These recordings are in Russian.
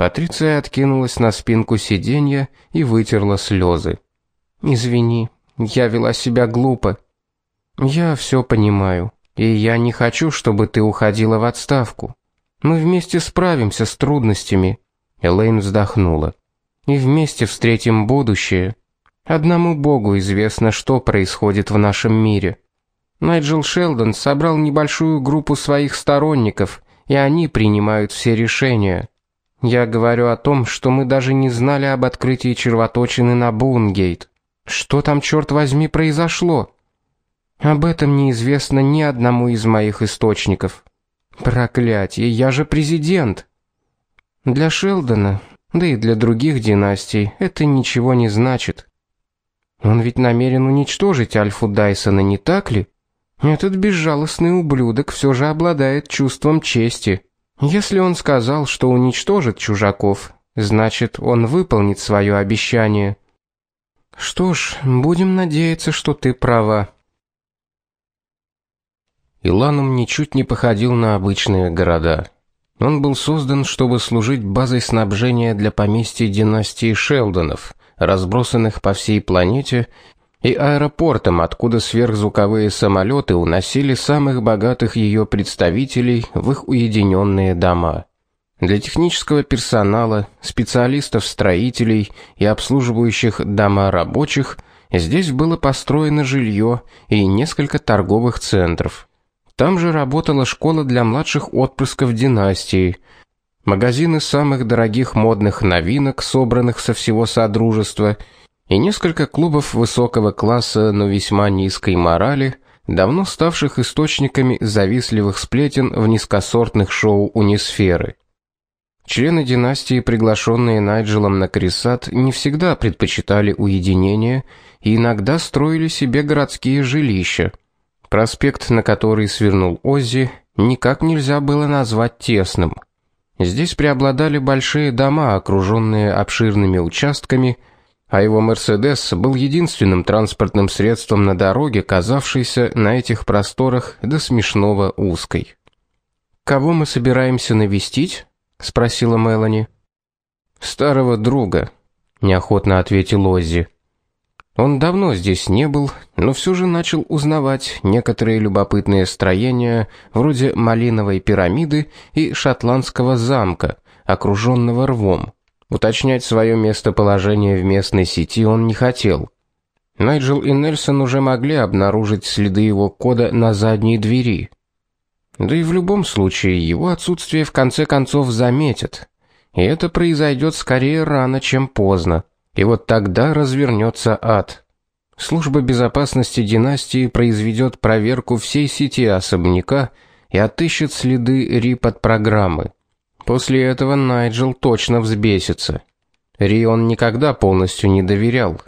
Патриция откинулась на спинку сиденья и вытерла слезы. Извини, я вела себя глупо. Я все понимаю, и я не хочу, чтобы ты уходила в отставку. Мы вместе справимся с трудностями. Элейн вздохнула. И вместе встретим будущее. Одному Богу известно, что происходит в нашем мире. Найджел Шелдон собрал небольшую группу своих сторонников, и они принимают все решения. Я говорю о том, что мы даже не знали об открытии червоточины на Бунгейт. Что там черт возьми произошло? Об этом неизвестно ни одному из моих источников. Проклятие, я же президент. Для Шелдона, да и для других династий это ничего не значит. Он ведь намерен уничтожить Альфу Дайсона, не так ли? Этот безжалостный ублюдок все же обладает чувством чести. Если он сказал, что уничтожит чужаков, значит, он выполнит свое обещание. Что ж, будем надеяться, что ты права. Иланум ничуть не походил на обычные города. Он был создан, чтобы служить базой снабжения для поместий династии Шелдонов, разбросанных по всей планете и аэропортом, откуда сверхзвуковые самолеты уносили самых богатых ее представителей в их уединенные дома. Для технического персонала, специалистов-строителей и обслуживающих дома рабочих здесь было построено жилье и несколько торговых центров. Там же работала школа для младших отпрысков династии, магазины самых дорогих модных новинок, собранных со всего содружества, и несколько клубов высокого класса, но весьма низкой морали, давно ставших источниками завистливых сплетен в низкосортных шоу Унисферы. Члены династии, приглашенные Найджелом на Крисат, не всегда предпочитали уединение и иногда строили себе городские жилища. Проспект, на который свернул Оззи, никак нельзя было назвать тесным. Здесь преобладали большие дома, окруженные обширными участками, а его Мерседес был единственным транспортным средством на дороге, казавшейся на этих просторах до смешного узкой. Кого мы собираемся навестить? спросила Мелани. Старого друга, неохотно ответил Оззи. Он давно здесь не был, но все же начал узнавать некоторые любопытные строения, вроде Малиновой пирамиды и шотландского замка, окруженного рвом. Уточнять свое местоположение в местной сети он не хотел. Найджел и Нельсон уже могли обнаружить следы его кода на задней двери. Да и в любом случае его отсутствие в конце концов заметят. И это произойдет скорее рано, чем поздно. И вот тогда развернется ад. Служба безопасности династии произведет проверку всей сети особняка и отыщет следы рип от программы. После этого Найджел точно взбесится. Ри он никогда полностью не доверял,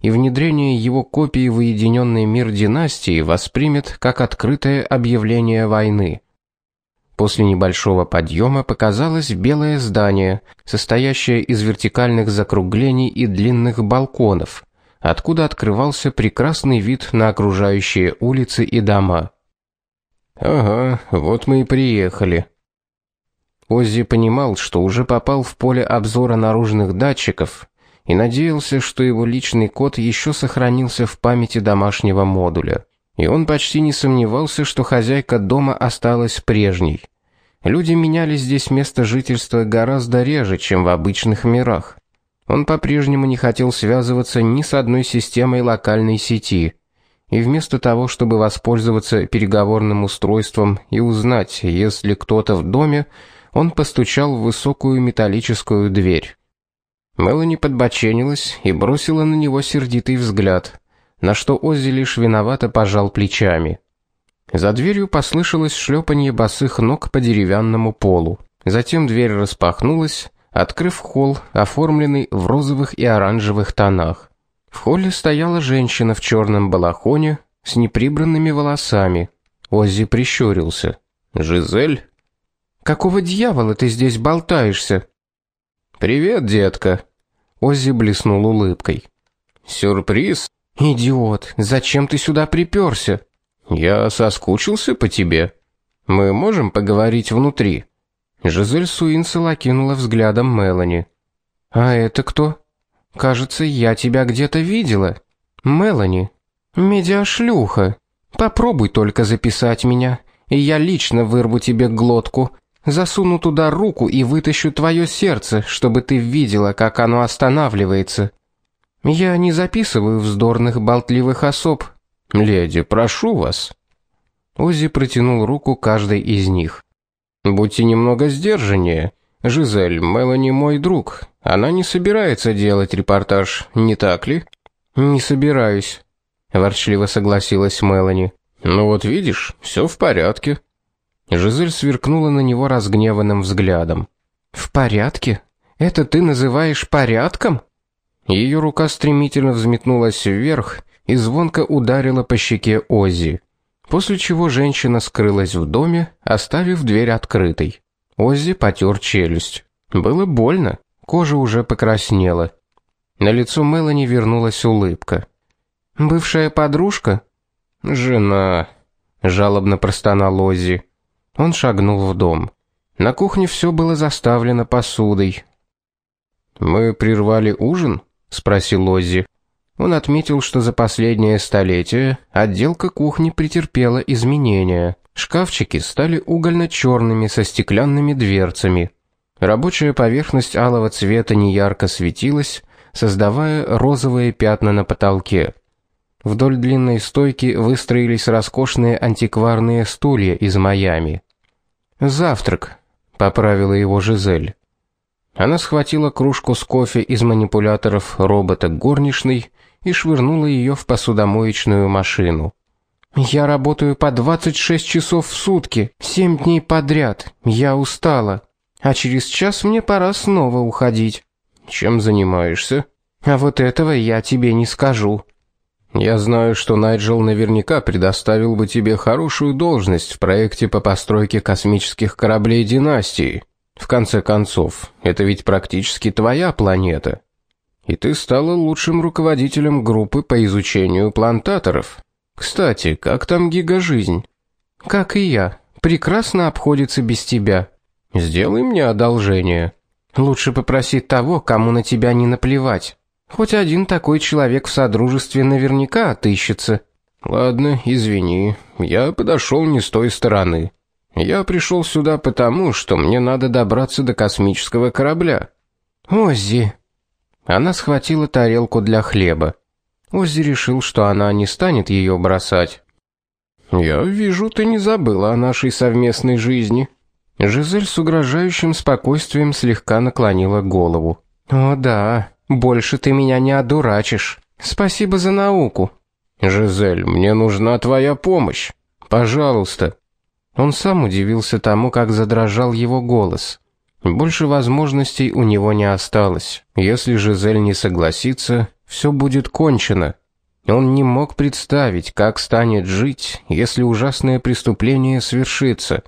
и внедрение его копии в уединенный мир династии воспримет как открытое объявление войны. После небольшого подъема показалось белое здание, состоящее из вертикальных закруглений и длинных балконов, откуда открывался прекрасный вид на окружающие улицы и дома. Ага, вот мы и приехали, Оззи понимал, что уже попал в поле обзора наружных датчиков и надеялся, что его личный код еще сохранился в памяти домашнего модуля. И он почти не сомневался, что хозяйка дома осталась прежней. Люди меняли здесь место жительства гораздо реже, чем в обычных мирах. Он по-прежнему не хотел связываться ни с одной системой локальной сети. И вместо того, чтобы воспользоваться переговорным устройством и узнать, есть ли кто-то в доме, он постучал в высокую металлическую дверь. Мелани подбоченилась и бросила на него сердитый взгляд, на что Оззи лишь виновато пожал плечами. За дверью послышалось шлепанье босых ног по деревянному полу. Затем дверь распахнулась, открыв холл, оформленный в розовых и оранжевых тонах. В холле стояла женщина в черном балахоне с неприбранными волосами. Оззи прищурился. "Жизель?" Какого дьявола ты здесь болтаешься? Привет, детка. Оззи блеснул улыбкой. Сюрприз? Идиот, зачем ты сюда приперся? Я соскучился по тебе. Мы можем поговорить внутри. Жизель Суинсел окинула взглядом Мелани. А это кто? Кажется, я тебя где-то видела. Мелани, медиашлюха. Попробуй только записать меня, и я лично вырву тебе глотку, засуну туда руку и вытащу твое сердце, чтобы ты видела, как оно останавливается. Я не записываю вздорных болтливых особ. Леди, прошу вас. Ози протянул руку каждой из них. Будьте немного сдержаннее. Жизель, Мелани мой друг. Она не собирается делать репортаж, не так ли? Не собираюсь, ворчливо согласилась Мелани. Ну вот видишь, все в порядке. Жизель сверкнула на него разгневанным взглядом. В порядке? Это ты называешь порядком? Ее рука стремительно взметнулась вверх и звонко ударила по щеке Ози. После чего женщина скрылась в доме, оставив дверь открытой. Оззи потёр челюсть. Было больно, кожа уже покраснела. На лицо Мелани вернулась улыбка. Бывшая подружка, жена, жалобно простонал Оззи. Он шагнул в дом. На кухне все было заставлено посудой. Мы прервали ужин, спросил Оззи. Он отметил, что за последнее столетие отделка кухни претерпела изменения. Шкафчики стали угольно черными со стеклянными дверцами. Рабочая поверхность алого цвета неярко светилась, создавая розовые пятна на потолке. Вдоль длинной стойки выстроились роскошные антикварные стулья из Майами. Завтрак, поправила его Жизель. Она схватила кружку с кофе из манипуляторов робота горничной и швырнула ее в посудомоечную машину. Я работаю по 26 часов в сутки, 7 дней подряд. Я устала. А через час мне пора снова уходить. Чем занимаешься? А вот этого я тебе не скажу. Я знаю, что Найджел наверняка предоставил бы тебе хорошую должность в проекте по постройке космических кораблей династии. В конце концов, это ведь практически твоя планета и ты стала лучшим руководителем группы по изучению плантаторов. Кстати, как там гигажизнь? Как и я. Прекрасно обходится без тебя. Сделай мне одолжение. Лучше попроси того, кому на тебя не наплевать. Хоть один такой человек в содружестве наверняка отыщется. Ладно, извини. Я подошел не с той стороны. Я пришел сюда потому, что мне надо добраться до космического корабля. Оззи, она схватила тарелку для хлеба. Оззи решил, что она не станет ее бросать. Я вижу, ты не забыла о нашей совместной жизни. Жизель с угрожающим спокойствием слегка наклонила голову. О да, больше ты меня не одурачишь. Спасибо за науку. Жизель, мне нужна твоя помощь. Пожалуйста. Он сам удивился тому, как задрожал его голос. Больше возможностей у него не осталось. Если Жизель не согласится, все будет кончено. Он не мог представить, как станет жить, если ужасное преступление свершится.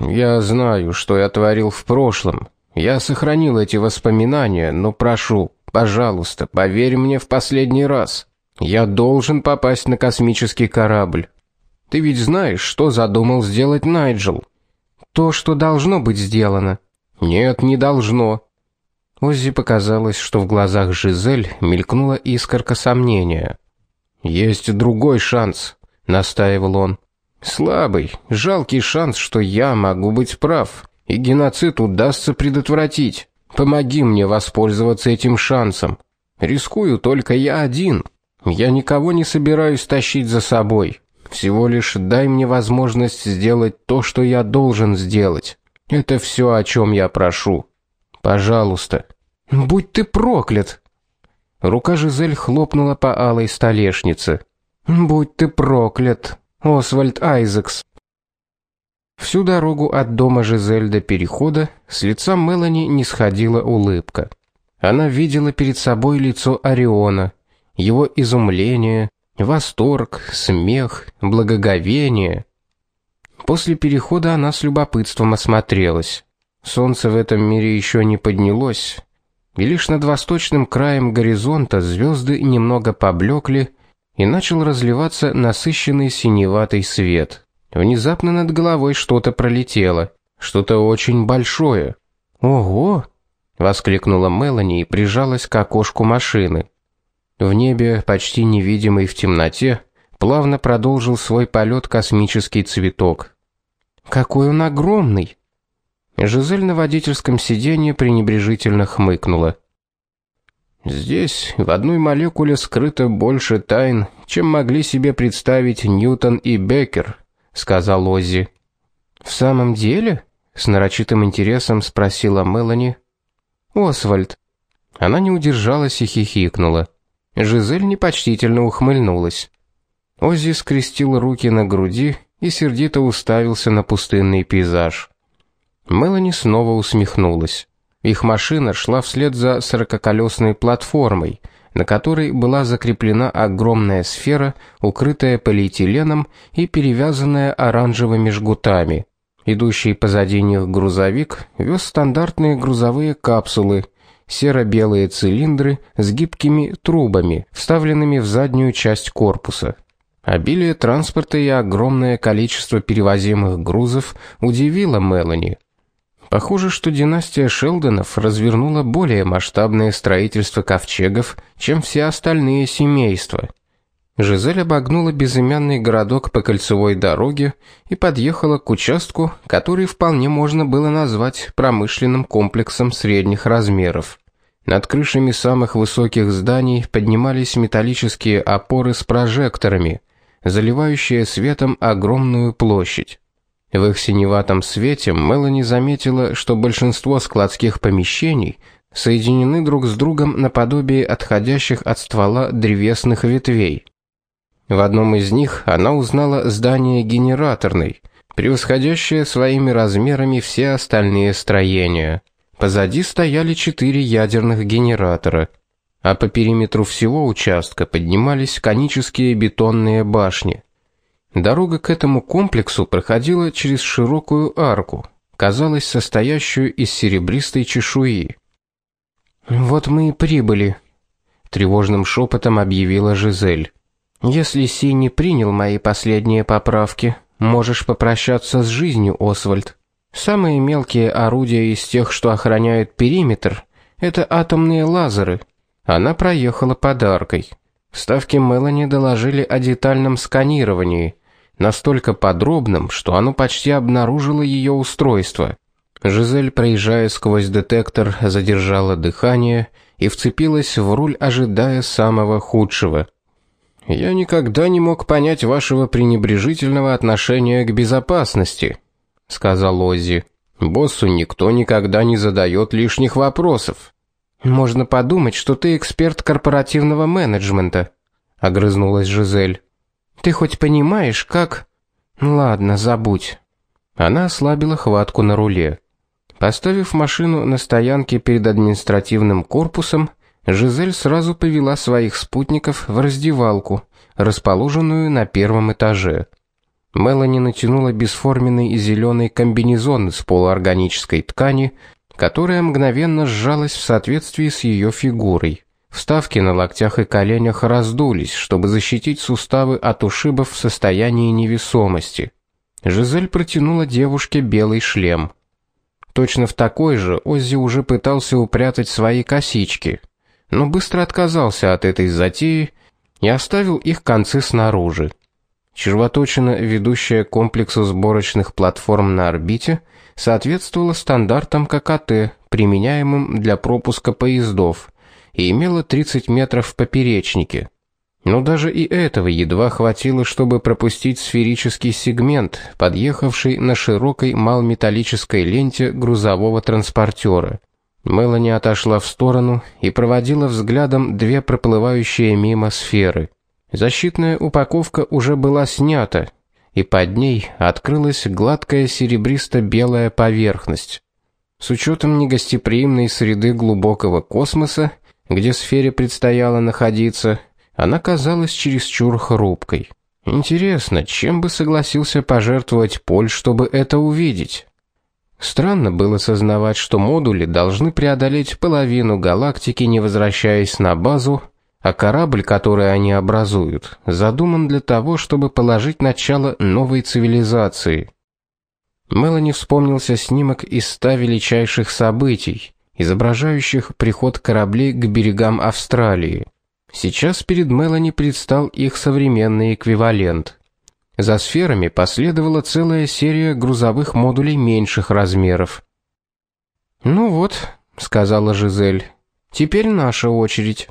Я знаю, что я творил в прошлом. Я сохранил эти воспоминания, но прошу, пожалуйста, поверь мне в последний раз. Я должен попасть на космический корабль. Ты ведь знаешь, что задумал сделать Найджел? то, что должно быть сделано. Нет, не должно. Оззи показалось, что в глазах Жизель мелькнула искорка сомнения. Есть другой шанс, настаивал он. Слабый, жалкий шанс, что я могу быть прав, и геноцид удастся предотвратить. Помоги мне воспользоваться этим шансом. Рискую только я один. Я никого не собираюсь тащить за собой. Всего лишь дай мне возможность сделать то, что я должен сделать. Это все, о чем я прошу. Пожалуйста. Будь ты проклят. Рука Жизель хлопнула по алой столешнице. Будь ты проклят, Освальд Айзекс. Всю дорогу от дома Жизель до перехода с лица Мелани не сходила улыбка. Она видела перед собой лицо Ориона, его изумление, Восторг, смех, благоговение. После перехода она с любопытством осмотрелась. Солнце в этом мире еще не поднялось, и лишь над восточным краем горизонта звезды немного поблекли, и начал разливаться насыщенный синеватый свет. Внезапно над головой что-то пролетело. Что-то очень большое. Ого, воскликнула Мелани и прижалась к окошку машины. В небе, почти невидимый в темноте, плавно продолжил свой полет космический цветок. Какой он огромный. Жизель на водительском сиденье пренебрежительно хмыкнула. Здесь в одной молекуле скрыто больше тайн, чем могли себе представить Ньютон и Беккер, сказал Оззи. В самом деле? с нарочитым интересом спросила Мелани. Освальд. Она не удержалась и хихикнула. Жизель непочтительно ухмыльнулась. Оззи скрестил руки на груди и сердито уставился на пустынный пейзаж. Мелани снова усмехнулась. Их машина шла вслед за сорококолесной платформой, на которой была закреплена огромная сфера, укрытая полиэтиленом и перевязанная оранжевыми жгутами. Идущий позади них грузовик вез стандартные грузовые капсулы, серо-белые цилиндры с гибкими трубами, вставленными в заднюю часть корпуса. Обилие транспорта и огромное количество перевозимых грузов удивило Мелани. Похоже, что династия Шелдонов развернула более масштабное строительство ковчегов, чем все остальные семейства. Жизель обогнула безымянный городок по кольцевой дороге и подъехала к участку, который вполне можно было назвать промышленным комплексом средних размеров. Над крышами самых высоких зданий поднимались металлические опоры с прожекторами, заливающие светом огромную площадь. В их синеватом свете Мелани заметила, что большинство складских помещений соединены друг с другом наподобие отходящих от ствола древесных ветвей. В одном из них она узнала здание генераторной, превосходящее своими размерами все остальные строения. Позади стояли четыре ядерных генератора, а по периметру всего участка поднимались конические бетонные башни. Дорога к этому комплексу проходила через широкую арку, казалось, состоящую из серебристой чешуи. Вот мы и прибыли, тревожным шепотом объявила Жизель. Если Си не принял мои последние поправки, можешь попрощаться с жизнью, Освальд. Самые мелкие орудия из тех, что охраняют периметр, это атомные лазеры. Она проехала подаркой. Ставки Мелани доложили о детальном сканировании, настолько подробном, что оно почти обнаружило ее устройство. Жизель, проезжая сквозь детектор, задержала дыхание и вцепилась в руль, ожидая самого худшего. Я никогда не мог понять вашего пренебрежительного отношения к безопасности, сказал Оззи. Боссу никто никогда не задает лишних вопросов. Можно подумать, что ты эксперт корпоративного менеджмента, огрызнулась Жизель. Ты хоть понимаешь, как Ладно, забудь. Она ослабила хватку на руле. Поставив машину на стоянке перед административным корпусом, Жизель сразу повела своих спутников в раздевалку, расположенную на первом этаже. Мелани натянула бесформенный зеленый комбинезон из полуорганической ткани, которая мгновенно сжалась в соответствии с ее фигурой. Вставки на локтях и коленях раздулись, чтобы защитить суставы от ушибов в состоянии невесомости. Жизель протянула девушке белый шлем. Точно в такой же Оззи уже пытался упрятать свои косички но быстро отказался от этой затеи и оставил их концы снаружи. Червоточина, ведущая к комплексу сборочных платформ на орбите, соответствовала стандартам ККТ, применяемым для пропуска поездов, и имела 30 метров в поперечнике. Но даже и этого едва хватило, чтобы пропустить сферический сегмент, подъехавший на широкой малметаллической ленте грузового транспортера. Мелани отошла в сторону и проводила взглядом две проплывающие мимо сферы. Защитная упаковка уже была снята, и под ней открылась гладкая серебристо-белая поверхность. С учетом негостеприимной среды глубокого космоса, где сфере предстояло находиться, она казалась чересчур хрупкой. Интересно, чем бы согласился пожертвовать Поль, чтобы это увидеть? Странно было сознавать, что модули должны преодолеть половину галактики, не возвращаясь на базу, а корабль, который они образуют, задуман для того, чтобы положить начало новой цивилизации. Мелани вспомнился снимок из ста величайших событий, изображающих приход кораблей к берегам Австралии. Сейчас перед Мелани предстал их современный эквивалент. За сферами последовала целая серия грузовых модулей меньших размеров. "Ну вот", сказала Жизель. "Теперь наша очередь".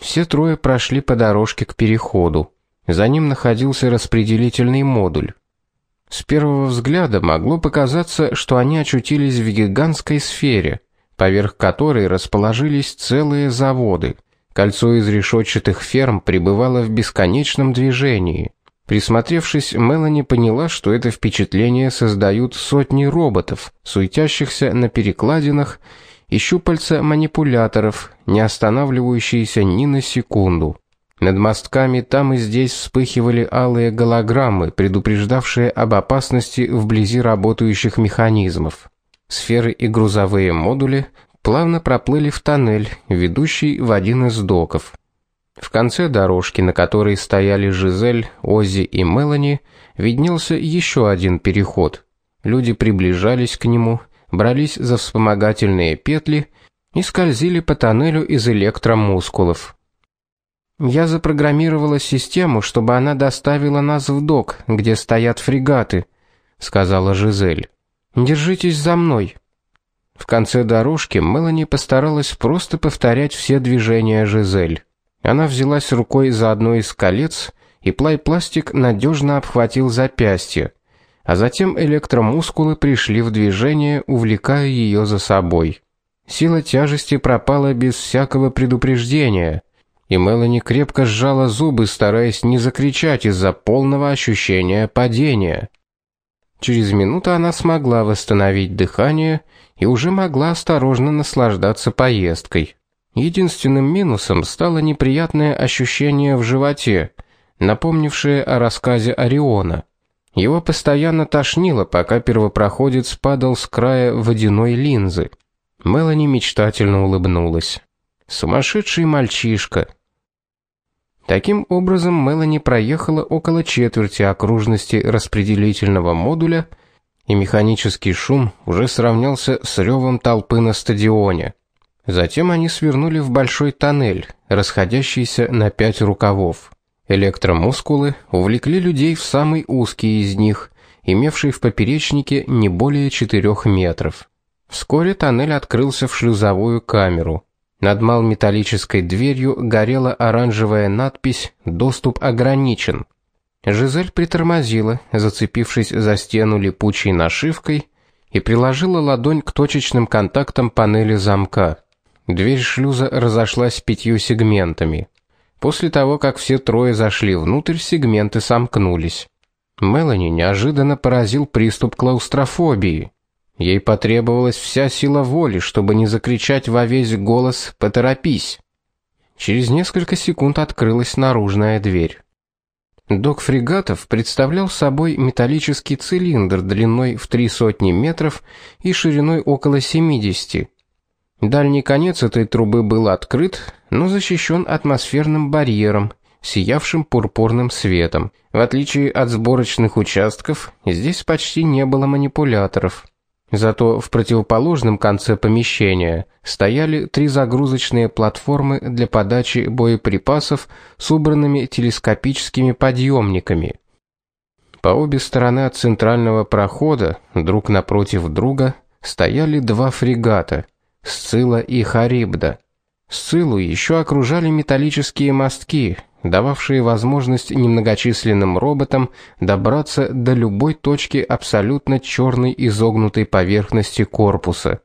Все трое прошли по дорожке к переходу. За ним находился распределительный модуль. С первого взгляда могло показаться, что они очутились в гигантской сфере, поверх которой расположились целые заводы. Кольцо из решетчатых ферм пребывало в бесконечном движении. Присмотревшись, Мелани поняла, что это впечатление создают сотни роботов, суетящихся на перекладинах и щупальца манипуляторов, не останавливающиеся ни на секунду. Над мостками там и здесь вспыхивали алые голограммы, предупреждавшие об опасности вблизи работающих механизмов. Сферы и грузовые модули плавно проплыли в тоннель, ведущий в один из доков. В конце дорожки, на которой стояли Жизель, Оззи и Мелани, виднелся еще один переход. Люди приближались к нему, брались за вспомогательные петли и скользили по тоннелю из электромускулов. Я запрограммировала систему, чтобы она доставила нас в док, где стоят фрегаты, сказала Жизель. Держитесь за мной. В конце дорожки Мелани постаралась просто повторять все движения Жизель. Она взялась рукой за одно из колец, и плай-пластик надежно обхватил запястье, а затем электромускулы пришли в движение, увлекая ее за собой. Сила тяжести пропала без всякого предупреждения и Мелани крепко сжала зубы, стараясь не закричать из-за полного ощущения падения. Через минуту она смогла восстановить дыхание и уже могла осторожно наслаждаться поездкой. Единственным минусом стало неприятное ощущение в животе, напомнившее о рассказе Ориона. Его постоянно тошнило, пока первопроходец падал с края водяной линзы. Мелани мечтательно улыбнулась. Сумасшедший мальчишка. Таким образом, Мелани проехала около четверти окружности распределительного модуля, и механический шум уже сравнялся с ревом толпы на стадионе. Затем они свернули в большой тоннель, расходящийся на пять рукавов. Электромускулы увлекли людей в самый узкий из них, имевший в поперечнике не более четырех метров. Вскоре тоннель открылся в шлюзовую камеру. Над малометаллической дверью горела оранжевая надпись «Доступ ограничен». Жизель притормозила, зацепившись за стену липучей нашивкой, и приложила ладонь к точечным контактам панели замка. Дверь шлюза разошлась пятью сегментами. После того, как все трое зашли внутрь, сегменты сомкнулись. Мелани неожиданно поразил приступ клаустрофобии. Ей потребовалась вся сила воли, чтобы не закричать во весь голос: "Поторопись!" Через несколько секунд открылась наружная дверь. Док фрегатов представлял собой металлический цилиндр длиной в три сотни метров и шириной около 70. Дальний конец этой трубы был открыт, но защищен атмосферным барьером, сиявшим пурпурным светом. В отличие от сборочных участков, здесь почти не было манипуляторов. Зато в противоположном конце помещения стояли три загрузочные платформы для подачи боеприпасов с убранными телескопическими подъемниками. По обе стороны от центрального прохода, друг напротив друга, стояли два фрегата: Сцилла и Харибда. Сциллу еще окружали металлические мостки, дававшие возможность немногочисленным роботам добраться до любой точки абсолютно черной изогнутой поверхности корпуса.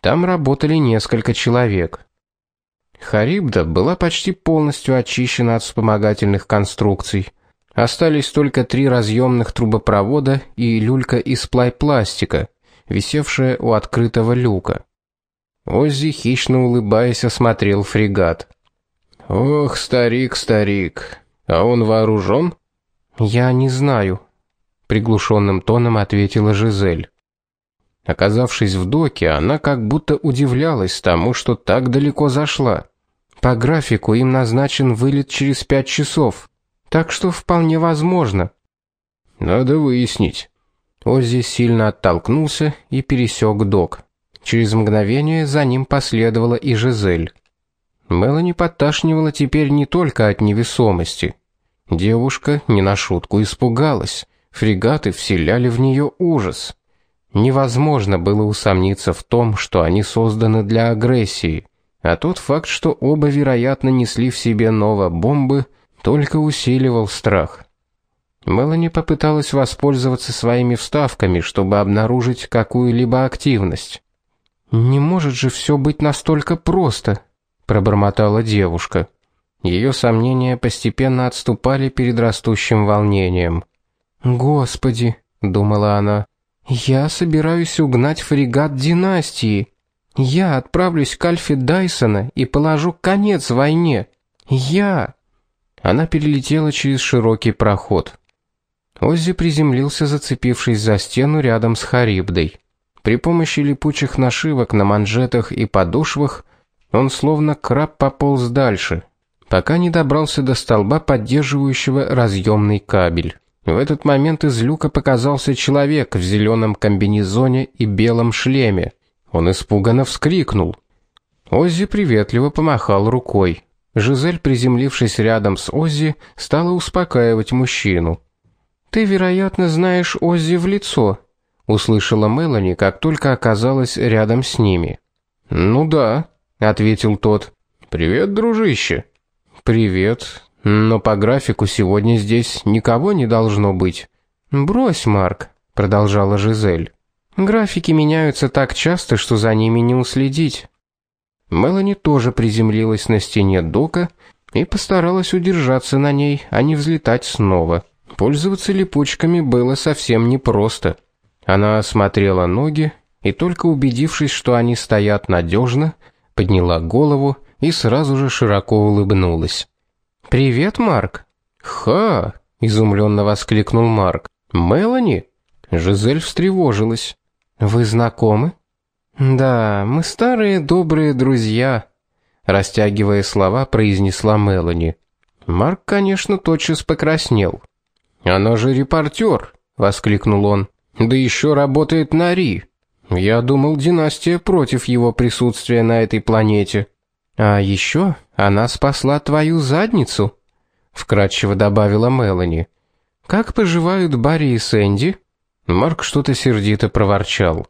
Там работали несколько человек. Харибда была почти полностью очищена от вспомогательных конструкций. Остались только три разъемных трубопровода и люлька из пластика, висевшая у открытого люка. Оззи хищно улыбаясь осмотрел фрегат. Ох, старик, старик. А он вооружен? Я не знаю, приглушенным тоном ответила Жизель. Оказавшись в доке, она как будто удивлялась тому, что так далеко зашла. По графику им назначен вылет через пять часов, так что вполне возможно. Надо выяснить. Оззи сильно оттолкнулся и пересек док. Через мгновение за ним последовала и Жизель. Мелани подташнивала теперь не только от невесомости. Девушка не на шутку испугалась. Фрегаты вселяли в нее ужас. Невозможно было усомниться в том, что они созданы для агрессии, а тот факт, что оба, вероятно, несли в себе ново-бомбы, только усиливал страх. Мелани попыталась воспользоваться своими вставками, чтобы обнаружить какую-либо активность. Не может же все быть настолько просто, пробормотала девушка. Ее сомнения постепенно отступали перед растущим волнением. Господи, думала она. Я собираюсь угнать фрегат династии. Я отправлюсь к Альфе Дайсона и положу конец войне. Я. Она перелетела через широкий проход. Оззи приземлился, зацепившись за стену рядом с Харибдой. При помощи липучих нашивок на манжетах и подошвах он словно краб пополз дальше, пока не добрался до столба, поддерживающего разъемный кабель. В этот момент из люка показался человек в зеленом комбинезоне и белом шлеме. Он испуганно вскрикнул. Оззи приветливо помахал рукой. Жизель, приземлившись рядом с Оззи, стала успокаивать мужчину. Ты, вероятно, знаешь Оззи в лицо, услышала Мелани, как только оказалась рядом с ними. Ну да, ответил тот. Привет, дружище. Привет. Но по графику сегодня здесь никого не должно быть. Брось, Марк, продолжала Жизель. Графики меняются так часто, что за ними не уследить. Мелани тоже приземлилась на стене дока и постаралась удержаться на ней, а не взлетать снова. Пользоваться липучками было совсем непросто. Она осмотрела ноги и только убедившись, что они стоят надежно, подняла голову и сразу же широко улыбнулась. "Привет, Марк". "Ха!" изумленно воскликнул Марк. "Мелани?" Жизель встревожилась. "Вы знакомы?" "Да, мы старые добрые друзья", растягивая слова, произнесла Мелани. Марк, конечно, тотчас покраснел. Она же репортер, воскликнул он. Да еще работает на Ри. Я думал, династия против его присутствия на этой планете. А еще она спасла твою задницу, вкратчиво добавила Мелани. Как поживают Барри и Сэнди? Марк что-то сердито проворчал.